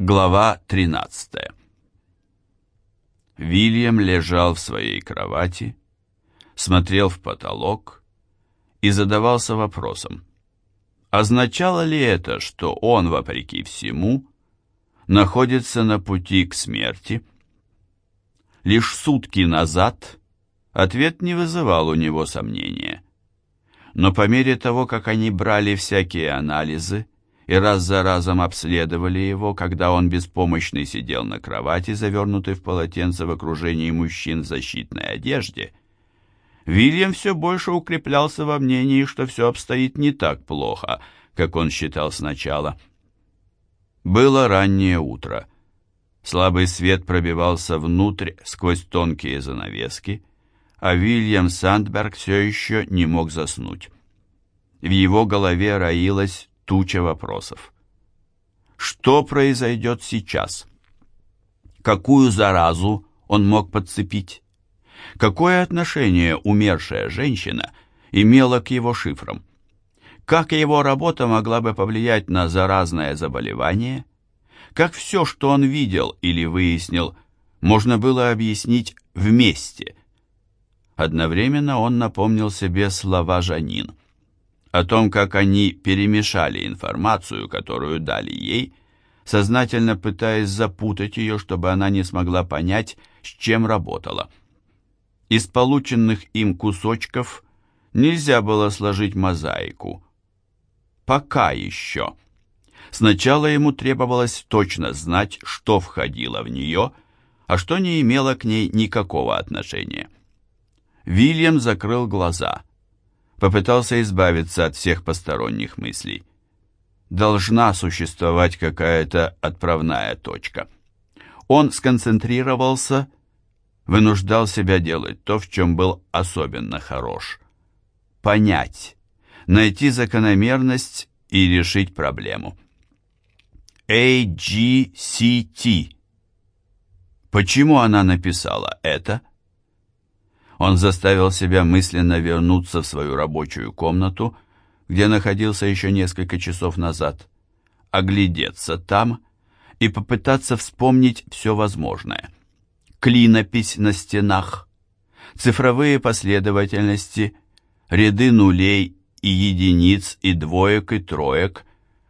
Глава 13 Вильям лежал в своей кровати, смотрел в потолок и задавался вопросом, означало ли это, что он, вопреки всему, находится на пути к смерти? Лишь сутки назад ответ не вызывал у него сомнения. Но по мере того, как они брали всякие анализы, и раз за разом обследовали его, когда он беспомощный сидел на кровати, завернутый в полотенце в окружении мужчин в защитной одежде, Вильям все больше укреплялся во мнении, что все обстоит не так плохо, как он считал сначала. Было раннее утро. Слабый свет пробивался внутрь сквозь тонкие занавески, а Вильям Сандберг все еще не мог заснуть. В его голове роилась туча вопросов. Что произойдет сейчас? Какую заразу он мог подцепить? Какое отношение умершая женщина имела к его шифрам? Как его работа могла бы повлиять на заразное заболевание? Как все, что он видел или выяснил, можно было объяснить вместе? Одновременно он напомнил себе слова Жанин о том, как они перемешали информацию, которую дали ей, сознательно пытаясь запутать ее, чтобы она не смогла понять, с чем работала. Из полученных им кусочков нельзя было сложить мозаику. Пока еще. Сначала ему требовалось точно знать, что входило в нее, а что не имело к ней никакого отношения. Вильям закрыл глаза – попытался избавиться от всех посторонних мыслей. Должна существовать какая-то отправная точка. Он сконцентрировался, вынуждал себя делать то, в чем был особенно хорош. Понять, найти закономерность и решить проблему. AGCT. Почему она написала это? Он заставил себя мысленно вернуться в свою рабочую комнату, где находился еще несколько часов назад, оглядеться там и попытаться вспомнить все возможное. Клинопись на стенах, цифровые последовательности, ряды нулей и единиц, и двоек, и троек,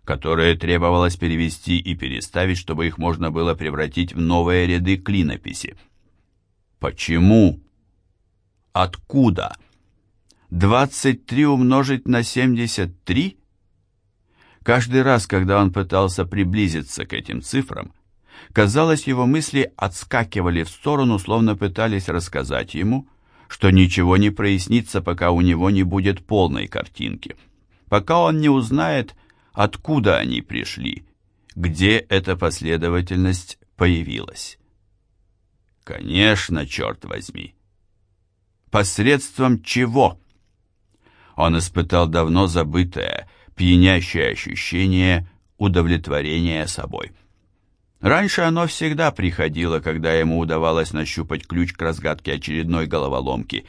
которые требовалось перевести и переставить, чтобы их можно было превратить в новые ряды клинописи. Почему Откуда? 23 умножить на 73? Каждый раз, когда он пытался приблизиться к этим цифрам, казалось, его мысли отскакивали в сторону, словно пытались рассказать ему, что ничего не прояснится, пока у него не будет полной картинки, пока он не узнает, откуда они пришли, где эта последовательность появилась. Конечно, черт возьми, Посредством чего? Он испытал давно забытое, пьянящее ощущение удовлетворения собой. Раньше оно всегда приходило, когда ему удавалось нащупать ключ к разгадке очередной головоломки,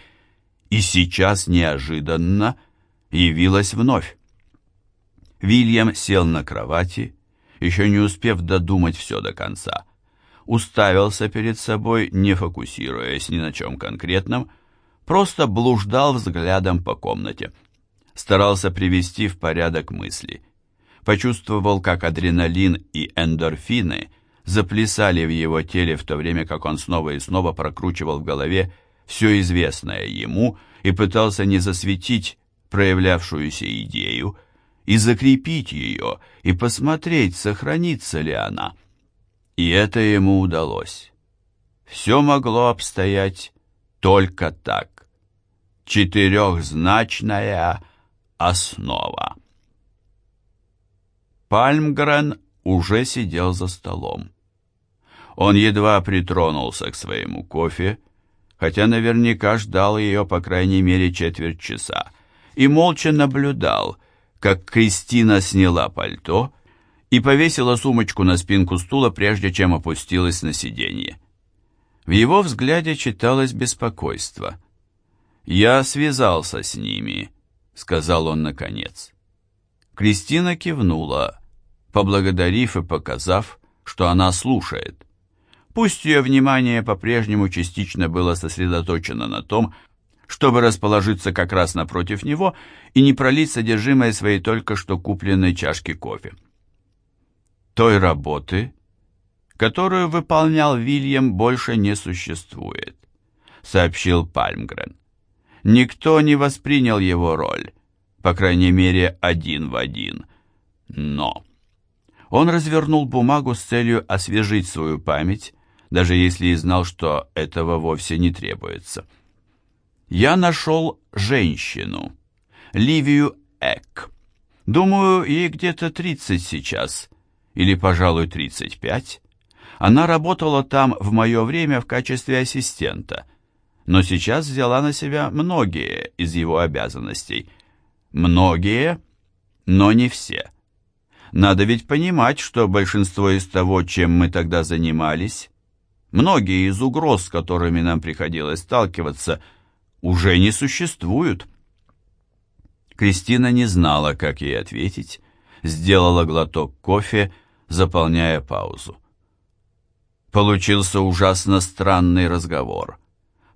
и сейчас неожиданно явилось вновь. Вильям сел на кровати, еще не успев додумать все до конца. Уставился перед собой, не фокусируясь ни на чем конкретном, просто блуждал взглядом по комнате. Старался привести в порядок мысли. Почувствовал, как адреналин и эндорфины заплясали в его теле в то время, как он снова и снова прокручивал в голове все известное ему и пытался не засветить проявлявшуюся идею, и закрепить ее, и посмотреть, сохранится ли она. И это ему удалось. Все могло обстоять только так четырехзначная основа. Пальмгрен уже сидел за столом. Он едва притронулся к своему кофе, хотя наверняка ждал ее по крайней мере четверть часа, и молча наблюдал, как Кристина сняла пальто и повесила сумочку на спинку стула, прежде чем опустилась на сиденье. В его взгляде читалось беспокойство – «Я связался с ними», — сказал он наконец. Кристина кивнула, поблагодарив и показав, что она слушает. Пусть ее внимание по-прежнему частично было сосредоточено на том, чтобы расположиться как раз напротив него и не пролить содержимое своей только что купленной чашки кофе. Той работы, которую выполнял Вильям, больше не существует, сообщил Пальмгрен. Никто не воспринял его роль, по крайней мере, один в один. Но он развернул бумагу с целью освежить свою память, даже если и знал, что этого вовсе не требуется. Я нашел женщину, Ливию Эк. Думаю, ей где-то 30 сейчас, или, пожалуй, 35. Она работала там в мое время в качестве ассистента, но сейчас взяла на себя многие из его обязанностей. Многие, но не все. Надо ведь понимать, что большинство из того, чем мы тогда занимались, многие из угроз, с которыми нам приходилось сталкиваться, уже не существуют. Кристина не знала, как ей ответить, сделала глоток кофе, заполняя паузу. Получился ужасно странный разговор,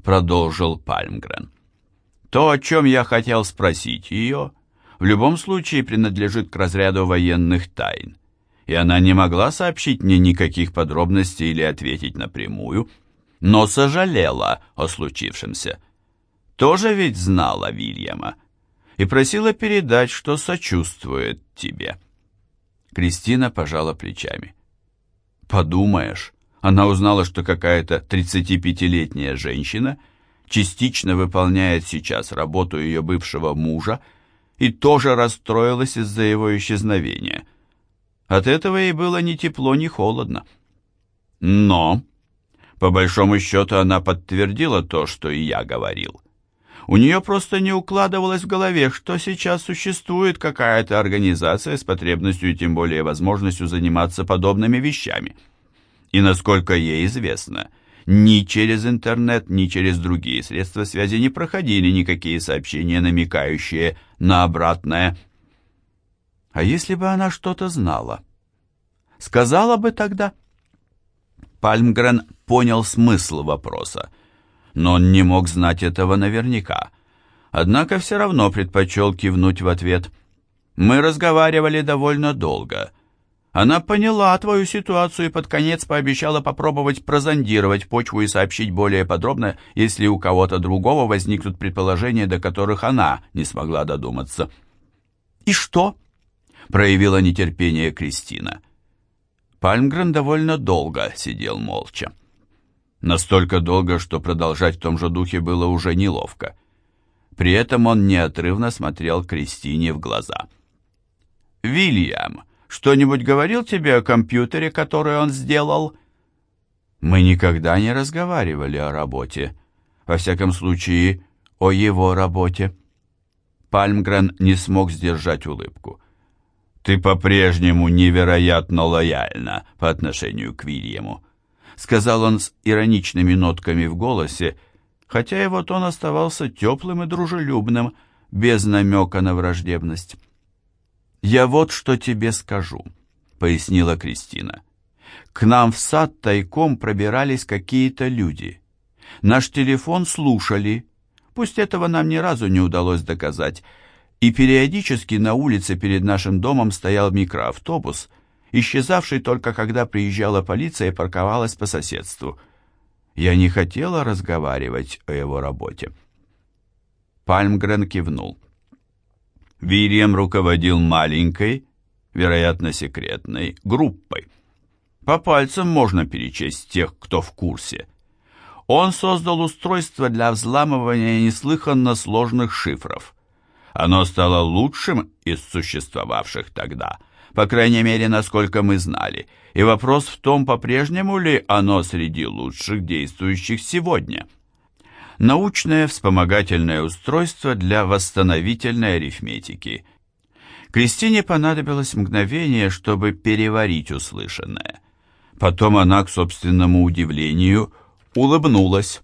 продолжил Пальмгрен. То, о чем я хотел спросить ее, в любом случае принадлежит к разряду военных тайн, и она не могла сообщить мне никаких подробностей или ответить напрямую, но сожалела о случившемся. Тоже ведь знала Вильяма и просила передать, что сочувствует тебе. Кристина пожала плечами. Подумаешь, она узнала, что какая-то 35-летняя женщина частично выполняет сейчас работу ее бывшего мужа и тоже расстроилась из-за его исчезновения. От этого ей было ни тепло, ни холодно. Но, по большому счету, она подтвердила то, что и я говорил. У нее просто не укладывалось в голове, что сейчас существует какая-то организация с потребностью и тем более возможностью заниматься подобными вещами. И насколько ей известно, ни через интернет, ни через другие средства связи не проходили никакие сообщения, намекающие на обратное. А если бы она что-то знала? Сказала бы тогда? Пальмгрен понял смысл вопроса но он не мог знать этого наверняка. Однако все равно предпочел кивнуть в ответ. «Мы разговаривали довольно долго. Она поняла твою ситуацию и под конец пообещала попробовать прозондировать почву и сообщить более подробно, если у кого-то другого возникнут предположения, до которых она не смогла додуматься». «И что?» — проявила нетерпение Кристина. Пальмгрен довольно долго сидел молча. Настолько долго, что продолжать в том же духе было уже неловко. При этом он неотрывно смотрел Кристине в глаза. «Вильям, что-нибудь говорил тебе о компьютере, который он сделал?» «Мы никогда не разговаривали о работе. Во всяком случае, о его работе». Пальмгрен не смог сдержать улыбку. «Ты по-прежнему невероятно лояльна по отношению к Вильяму сказал он с ироничными нотками в голосе, хотя его тон оставался теплым и дружелюбным, без намека на враждебность. «Я вот что тебе скажу», — пояснила Кристина. «К нам в сад тайком пробирались какие-то люди. Наш телефон слушали, пусть этого нам ни разу не удалось доказать, и периодически на улице перед нашим домом стоял микроавтобус — исчезавший только когда приезжала полиция и парковалась по соседству. Я не хотела разговаривать о его работе. Пальмгрен кивнул. Вильям руководил маленькой, вероятно, секретной, группой. По пальцам можно перечесть тех, кто в курсе. Он создал устройство для взламывания неслыханно сложных шифров. Оно стало лучшим из существовавших тогда – по крайней мере, насколько мы знали, и вопрос в том, по-прежнему ли оно среди лучших действующих сегодня. Научное вспомогательное устройство для восстановительной арифметики. Кристине понадобилось мгновение, чтобы переварить услышанное. Потом она, к собственному удивлению, улыбнулась.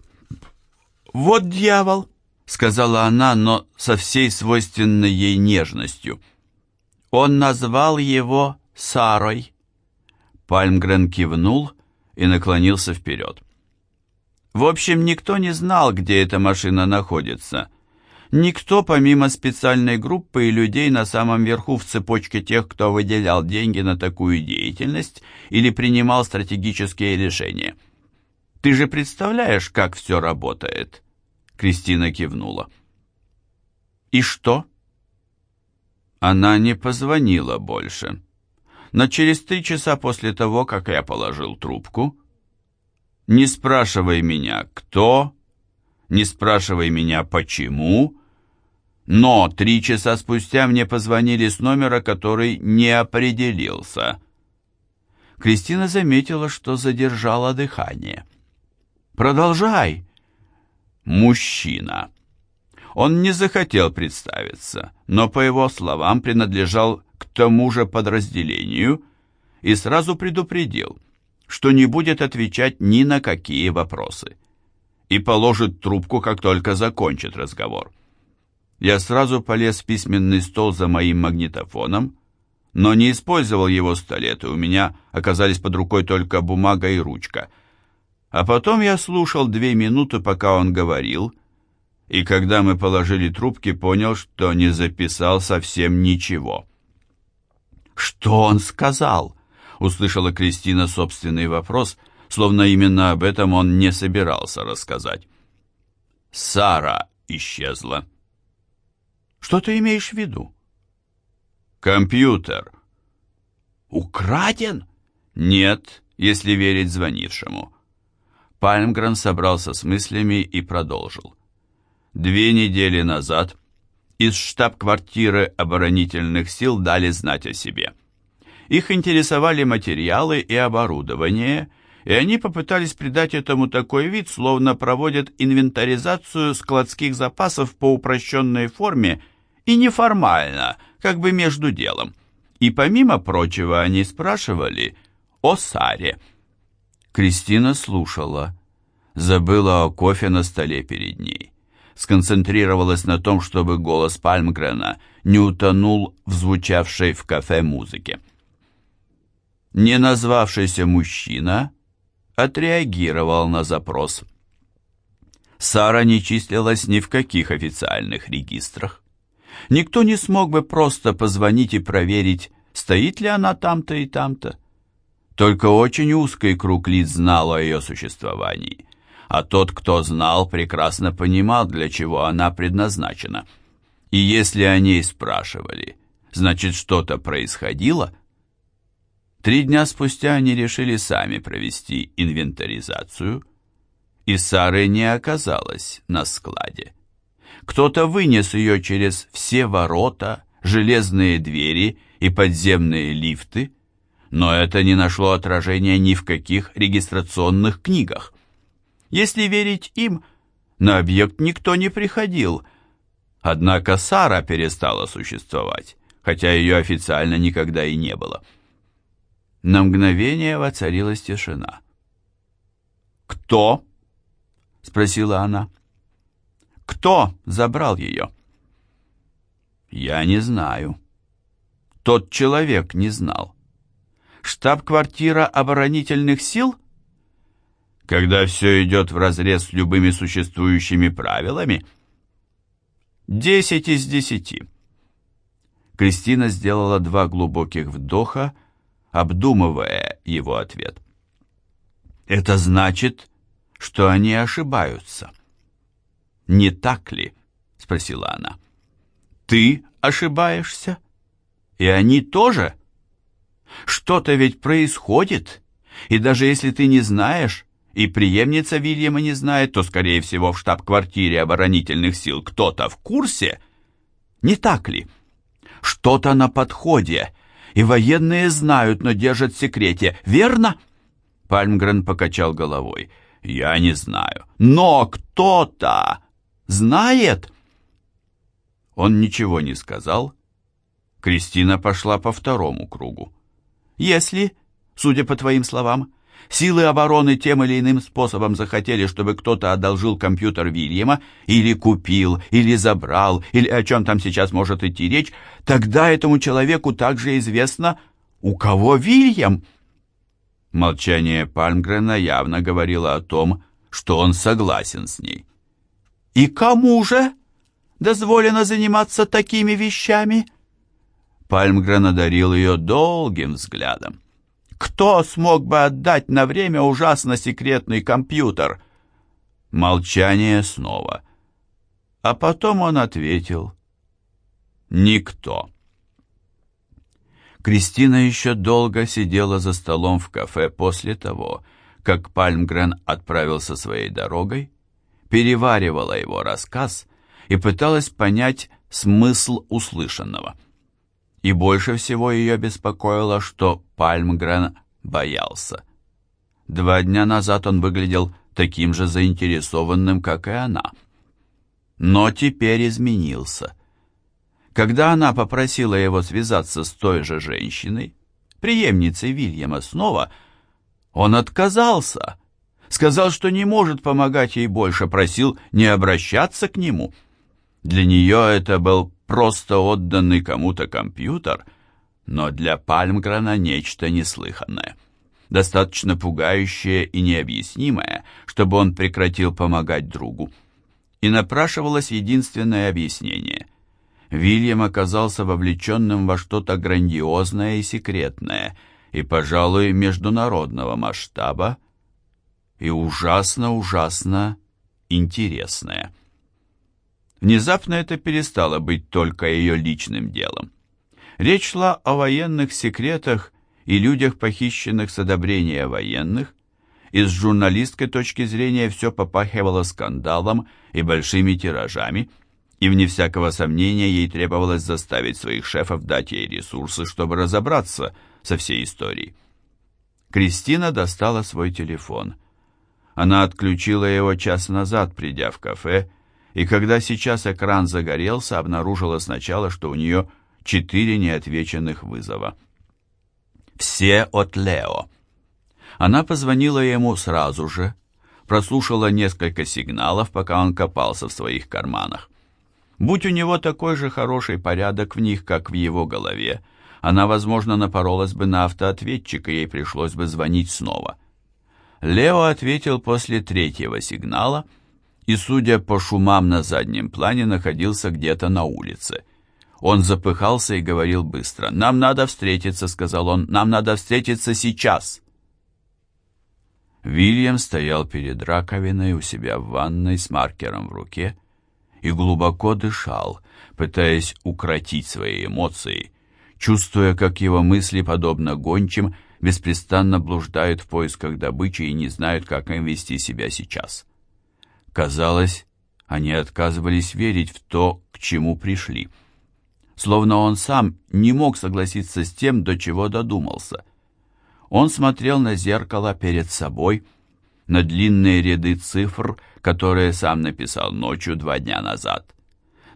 «Вот дьявол!» — сказала она, но со всей свойственной ей нежностью — он назвал его Сарой. Пальмгрен кивнул и наклонился вперед. В общем, никто не знал, где эта машина находится. Никто, помимо специальной группы и людей на самом верху в цепочке тех, кто выделял деньги на такую деятельность или принимал стратегические решения. «Ты же представляешь, как все работает?» Кристина кивнула. «И что?» Она не позвонила больше. Но через три часа после того, как я положил трубку, не спрашивай меня, кто, не спрашивай меня, почему, но три часа спустя мне позвонили с номера, который не определился. Кристина заметила, что задержала дыхание. «Продолжай!» «Мужчина!» Он не захотел представиться, но, по его словам, принадлежал к тому же подразделению и сразу предупредил, что не будет отвечать ни на какие вопросы и положит трубку, как только закончит разговор. Я сразу полез в письменный стол за моим магнитофоном, но не использовал его столет, и у меня оказались под рукой только бумага и ручка. А потом я слушал две минуты, пока он говорил, и когда мы положили трубки, понял, что не записал совсем ничего. «Что он сказал?» — услышала Кристина собственный вопрос, словно именно об этом он не собирался рассказать. «Сара исчезла». «Что ты имеешь в виду?» «Компьютер». «Украден?» «Нет, если верить звонившему». Пальмгрен собрался с мыслями и продолжил. Две недели назад из штаб-квартиры оборонительных сил дали знать о себе. Их интересовали материалы и оборудование, и они попытались придать этому такой вид, словно проводят инвентаризацию складских запасов по упрощенной форме и неформально, как бы между делом. И помимо прочего они спрашивали о Саре. Кристина слушала, забыла о кофе на столе перед ней сконцентрировалась на том, чтобы голос Пальмгрена не утонул в звучавшей в кафе музыке. Не назвавшийся мужчина отреагировал на запрос. Сара не числилась ни в каких официальных регистрах. Никто не смог бы просто позвонить и проверить, стоит ли она там-то и там-то. Только очень узкий круг лиц знал о ее существовании а тот, кто знал, прекрасно понимал, для чего она предназначена. И если о ней спрашивали, значит, что-то происходило? Три дня спустя они решили сами провести инвентаризацию, и Сары не оказалось на складе. Кто-то вынес ее через все ворота, железные двери и подземные лифты, но это не нашло отражения ни в каких регистрационных книгах. Если верить им, на объект никто не приходил. Однако Сара перестала существовать, хотя ее официально никогда и не было. На мгновение воцарилась тишина. «Кто?» — спросила она. «Кто забрал ее?» «Я не знаю». Тот человек не знал. «Штаб-квартира оборонительных сил?» когда все идет вразрез с любыми существующими правилами? Десять из десяти. Кристина сделала два глубоких вдоха, обдумывая его ответ. Это значит, что они ошибаются. Не так ли? спросила она. Ты ошибаешься? И они тоже? Что-то ведь происходит, и даже если ты не знаешь, и преемница Вильяма не знает, то, скорее всего, в штаб-квартире оборонительных сил кто-то в курсе. Не так ли? Что-то на подходе, и военные знают, но держат в секрете, верно? Пальмгрен покачал головой. Я не знаю. Но кто-то знает? Он ничего не сказал. Кристина пошла по второму кругу. Если, судя по твоим словам, Силы обороны тем или иным способом захотели, чтобы кто-то одолжил компьютер Вильяма, или купил, или забрал, или о чем там сейчас может идти речь, тогда этому человеку также известно, у кого Вильям. Молчание Пальмгрена явно говорило о том, что он согласен с ней. «И кому же дозволено заниматься такими вещами?» Пальмгрен одарил ее долгим взглядом. «Кто смог бы отдать на время ужасно секретный компьютер?» Молчание снова. А потом он ответил. «Никто». Кристина еще долго сидела за столом в кафе после того, как Пальмгрен отправился своей дорогой, переваривала его рассказ и пыталась понять смысл услышанного. И больше всего ее беспокоило, что Пальмгрен боялся. Два дня назад он выглядел таким же заинтересованным, как и она. Но теперь изменился. Когда она попросила его связаться с той же женщиной, преемницей Вильяма снова, он отказался, сказал, что не может помогать ей больше, просил не обращаться к нему. Для нее это был просто отданный кому-то компьютер, но для Пальмгрена нечто неслыханное. Достаточно пугающее и необъяснимое, чтобы он прекратил помогать другу. И напрашивалось единственное объяснение. Вильям оказался вовлеченным во что-то грандиозное и секретное, и, пожалуй, международного масштаба, и ужасно-ужасно интересное. Внезапно это перестало быть только ее личным делом. Речь шла о военных секретах и людях, похищенных с одобрения военных, и с журналистской точки зрения все попахивало скандалом и большими тиражами – и, вне всякого сомнения, ей требовалось заставить своих шефов дать ей ресурсы, чтобы разобраться со всей историей. Кристина достала свой телефон. Она отключила его час назад, придя в кафе, и когда сейчас экран загорелся, обнаружила сначала, что у нее четыре неотвеченных вызова. Все от Лео. Она позвонила ему сразу же, прослушала несколько сигналов, пока он копался в своих карманах. Будь у него такой же хороший порядок в них, как в его голове, она, возможно, напоролась бы на автоответчик, и ей пришлось бы звонить снова. Лео ответил после третьего сигнала и, судя по шумам на заднем плане, находился где-то на улице. Он запыхался и говорил быстро. «Нам надо встретиться», — сказал он, — «нам надо встретиться сейчас». Вильям стоял перед раковиной у себя в ванной с маркером в руке, — и глубоко дышал, пытаясь укротить свои эмоции, чувствуя, как его мысли, подобно гончим, беспрестанно блуждают в поисках добычи и не знают, как им вести себя сейчас. Казалось, они отказывались верить в то, к чему пришли. Словно он сам не мог согласиться с тем, до чего додумался. Он смотрел на зеркало перед собой, на длинные ряды цифр, которые сам написал ночью два дня назад.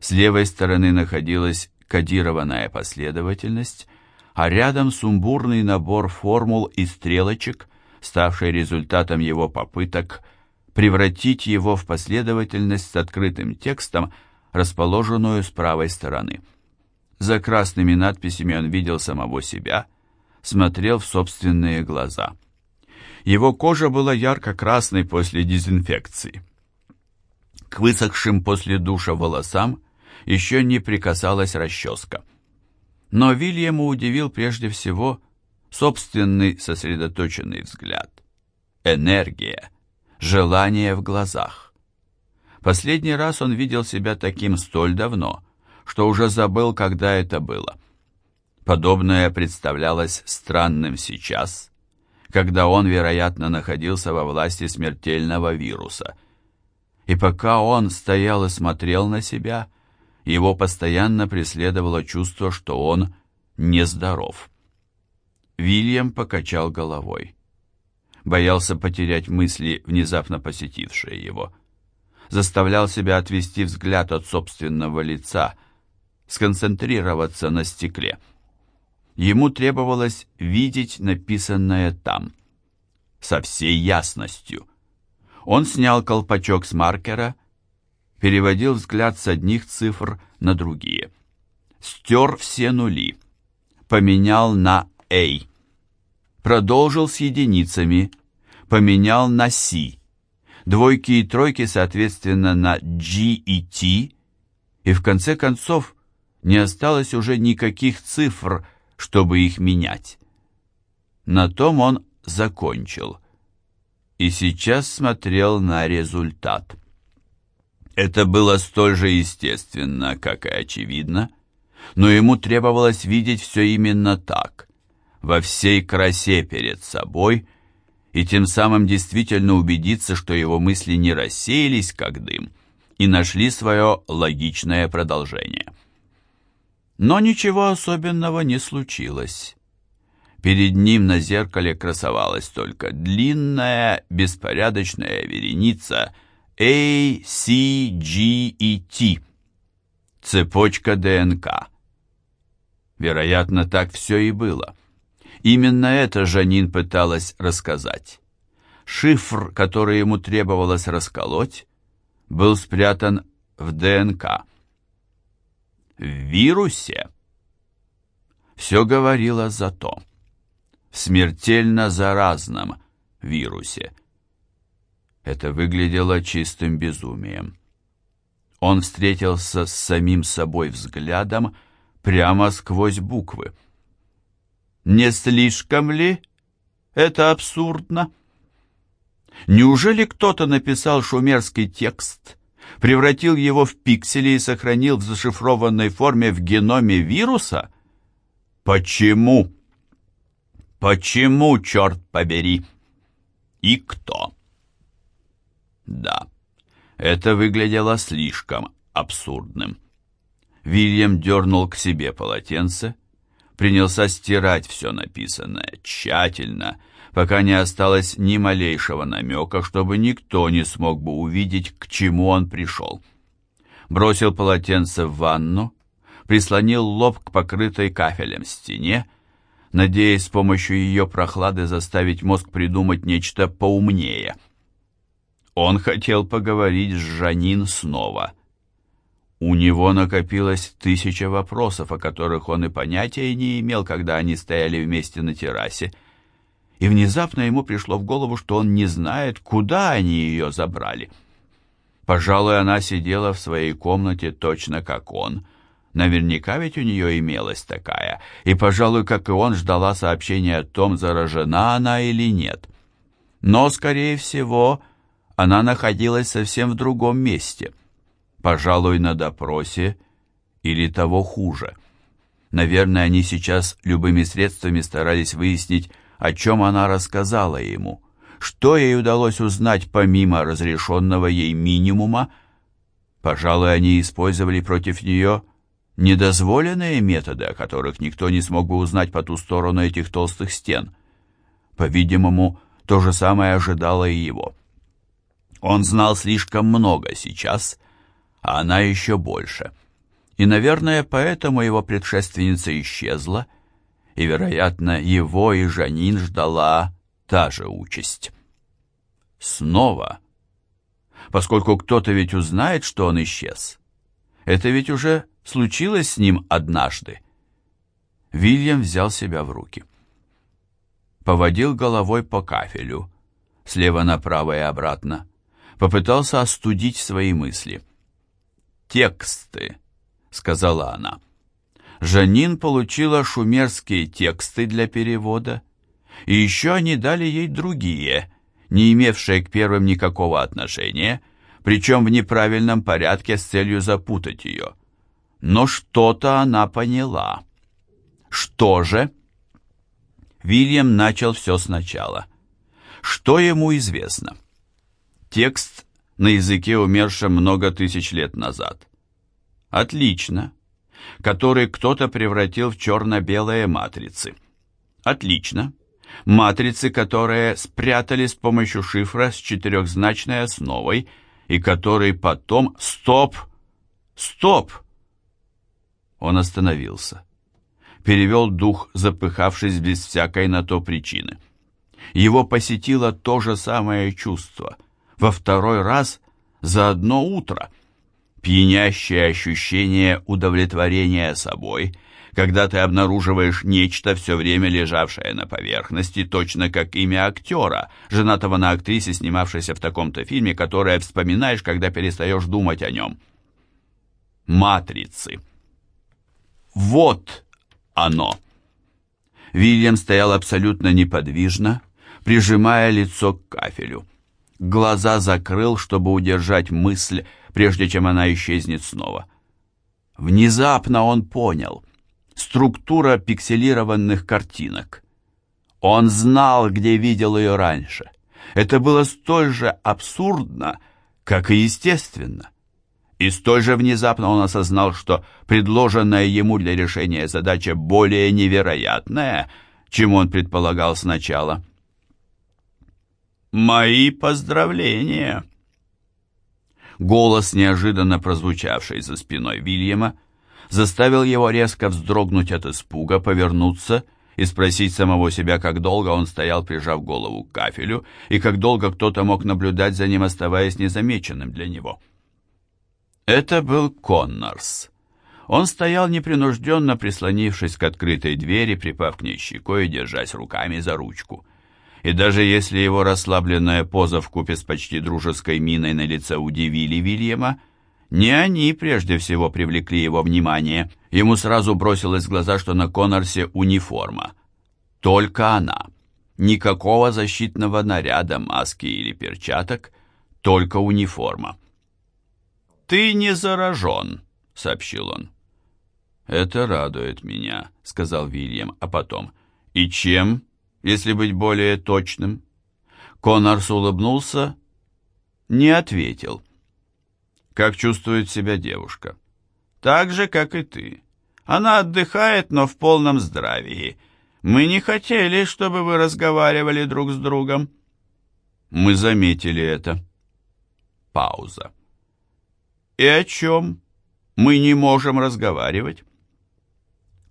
С левой стороны находилась кодированная последовательность, а рядом сумбурный набор формул и стрелочек, ставший результатом его попыток превратить его в последовательность с открытым текстом, расположенную с правой стороны. За красными надписями он видел самого себя, смотрел в собственные глаза. Его кожа была ярко-красной после дезинфекции. К высохшим после душа волосам еще не прикасалась расческа. Но Вильяму удивил прежде всего собственный сосредоточенный взгляд. Энергия, желание в глазах. Последний раз он видел себя таким столь давно, что уже забыл, когда это было. Подобное представлялось странным сейчас, когда он, вероятно, находился во власти смертельного вируса – и пока он стоял и смотрел на себя, его постоянно преследовало чувство, что он нездоров. Вильям покачал головой. Боялся потерять мысли, внезапно посетившие его. Заставлял себя отвести взгляд от собственного лица, сконцентрироваться на стекле. Ему требовалось видеть написанное там, со всей ясностью — он снял колпачок с маркера, переводил взгляд с одних цифр на другие. Стер все нули, поменял на «A». продолжил с единицами, поменял на C, двойки и тройки, соответственно, на G и T, и в конце концов не осталось уже никаких цифр, чтобы их менять. На том он закончил и сейчас смотрел на результат. Это было столь же естественно, как и очевидно, но ему требовалось видеть все именно так, во всей красе перед собой, и тем самым действительно убедиться, что его мысли не рассеялись, как дым, и нашли свое логичное продолжение. Но ничего особенного не случилось. Перед ним на зеркале красовалась только длинная, беспорядочная вереница A, C, G и T. Цепочка ДНК. Вероятно, так все и было. Именно это Жанин пыталась рассказать. Шифр, который ему требовалось расколоть, был спрятан в ДНК. В вирусе все говорило за то в смертельно заразном вирусе. Это выглядело чистым безумием. Он встретился с самим собой взглядом прямо сквозь буквы. Не слишком ли это абсурдно? Неужели кто-то написал шумерский текст, превратил его в пиксели и сохранил в зашифрованной форме в геноме вируса? Почему? Почему, черт побери? И кто? Да, это выглядело слишком абсурдным. Вильям дернул к себе полотенце, принялся стирать все написанное тщательно, пока не осталось ни малейшего намека, чтобы никто не смог бы увидеть, к чему он пришел. Бросил полотенце в ванну, прислонил лоб к покрытой кафелем стене надеясь с помощью ее прохлады заставить мозг придумать нечто поумнее. Он хотел поговорить с Жанин снова. У него накопилось тысяча вопросов, о которых он и понятия не имел, когда они стояли вместе на террасе. И внезапно ему пришло в голову, что он не знает, куда они ее забрали. Пожалуй, она сидела в своей комнате точно как он — Наверняка ведь у нее имелась такая, и, пожалуй, как и он, ждала сообщения о том, заражена она или нет. Но, скорее всего, она находилась совсем в другом месте. Пожалуй, на допросе или того хуже. Наверное, они сейчас любыми средствами старались выяснить, о чем она рассказала ему, что ей удалось узнать помимо разрешенного ей минимума. Пожалуй, они использовали против нее недозволенные методы, о которых никто не смог бы узнать по ту сторону этих толстых стен. По-видимому, то же самое ожидало и его. Он знал слишком много сейчас, а она еще больше. И, наверное, поэтому его предшественница исчезла, и, вероятно, его и Жанин ждала та же участь. Снова, поскольку кто-то ведь узнает, что он исчез. Это ведь уже случилось с ним однажды. Вильям взял себя в руки. Поводил головой по кафелю, слева направо и обратно. Попытался остудить свои мысли. «Тексты», — сказала она. Жанин получила шумерские тексты для перевода, и еще они дали ей другие, не имевшие к первым никакого отношения, причем в неправильном порядке с целью запутать ее. Но что-то она поняла. Что же? Вильям начал все сначала. Что ему известно? Текст на языке, умершем много тысяч лет назад. Отлично. Который кто-то превратил в черно-белые матрицы. Отлично. Матрицы, которые спрятали с помощью шифра с четырехзначной основой и который потом... Стоп! Стоп! Он остановился. Перевел дух, запыхавшись без всякой на то причины. Его посетило то же самое чувство. Во второй раз за одно утро. Пьянящее ощущение удовлетворения собой, когда ты обнаруживаешь нечто, все время лежавшее на поверхности, точно как имя актера, женатого на актрисе, снимавшейся в таком-то фильме, которое вспоминаешь, когда перестаешь думать о нем. Матрицы. Вот оно. Вильям стоял абсолютно неподвижно, прижимая лицо к кафелю. Глаза закрыл, чтобы удержать мысль, прежде чем она исчезнет снова. Внезапно он понял. Структура пикселированных картинок. Он знал, где видел ее раньше. Это было столь же абсурдно, как и естественно. И столь же внезапно он осознал, что предложенная ему для решения задача более невероятная, чем он предполагал сначала. «Мои поздравления!» Голос, неожиданно прозвучавший за спиной Вильяма, заставил его резко вздрогнуть от испуга, повернуться и спросить самого себя, как долго он стоял, прижав голову к кафелю, и как долго кто-то мог наблюдать за ним, оставаясь незамеченным для него. Это был Коннорс. Он стоял непринужденно, прислонившись к открытой двери, припав к ней щекой и держась руками за ручку. И даже если его расслабленная поза в купе с почти дружеской миной на лице удивили Вильяма, не они прежде всего привлекли его внимание. Ему сразу бросилось в глаза, что на Коннорсе униформа. Только она. Никакого защитного наряда, маски или перчаток, только униформа. «Ты не заражен», — сообщил он. «Это радует меня», — сказал Вильям, а потом. «И чем, если быть более точным?» Коннорс улыбнулся, не ответил. «Как чувствует себя девушка?» «Так же, как и ты. Она отдыхает, но в полном здравии. Мы не хотели, чтобы вы разговаривали друг с другом». «Мы заметили это». Пауза. «И о чем? Мы не можем разговаривать?»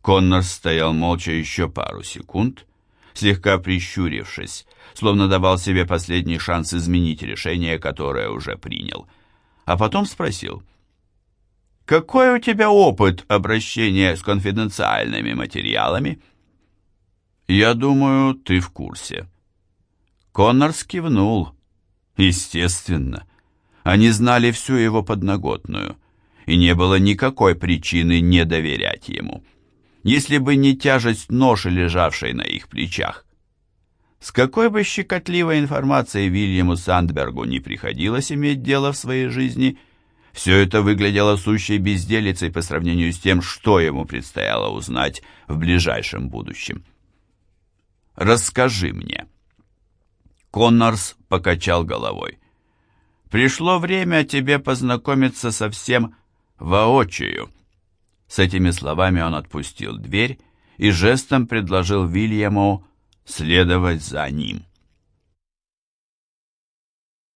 Коннор стоял молча еще пару секунд, слегка прищурившись, словно давал себе последний шанс изменить решение, которое уже принял. А потом спросил, «Какой у тебя опыт обращения с конфиденциальными материалами?» «Я думаю, ты в курсе». Коннор скивнул. «Естественно. Они знали всю его подноготную, и не было никакой причины не доверять ему. Если бы не тяжесть ноши, лежавшей на их плечах. С какой бы щекотливой информацией Вильяму Сандбергу не приходилось иметь дело в своей жизни, все это выглядело сущей безделицей по сравнению с тем, что ему предстояло узнать в ближайшем будущем. «Расскажи мне». Коннорс покачал головой. Пришло время тебе познакомиться со всем воочию». С этими словами он отпустил дверь и жестом предложил Вильяму следовать за ним.